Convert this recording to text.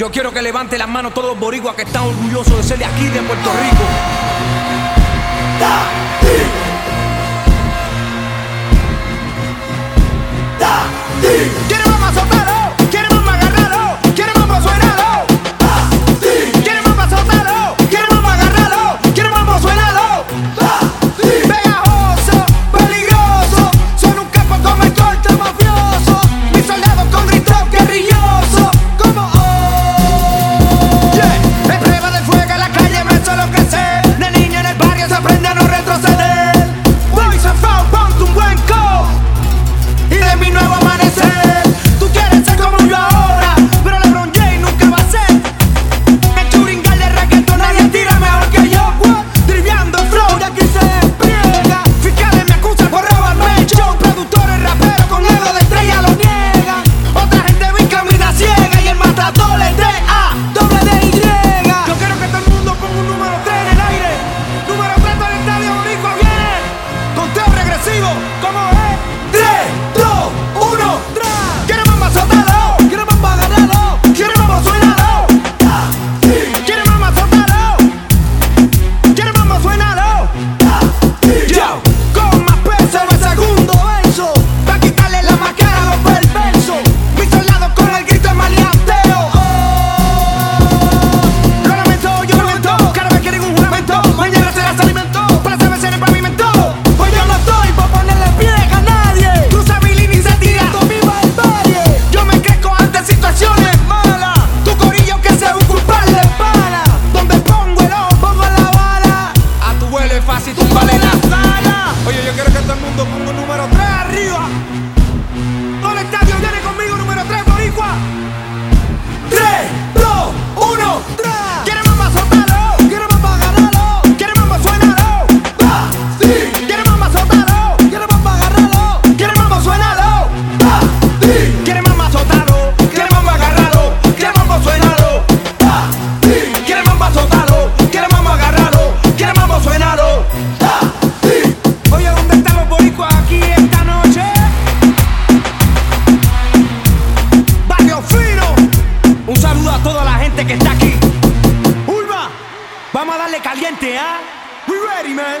Yo quiero que levante las manos todos los boricuas que están orgullosos de ser de aquí, de Puerto Rico. conmigo como es. 3, 2, 1, 3 que está aquí. Ulva, vamos a darle caliente, ¿ah? ¿eh? We ready, man.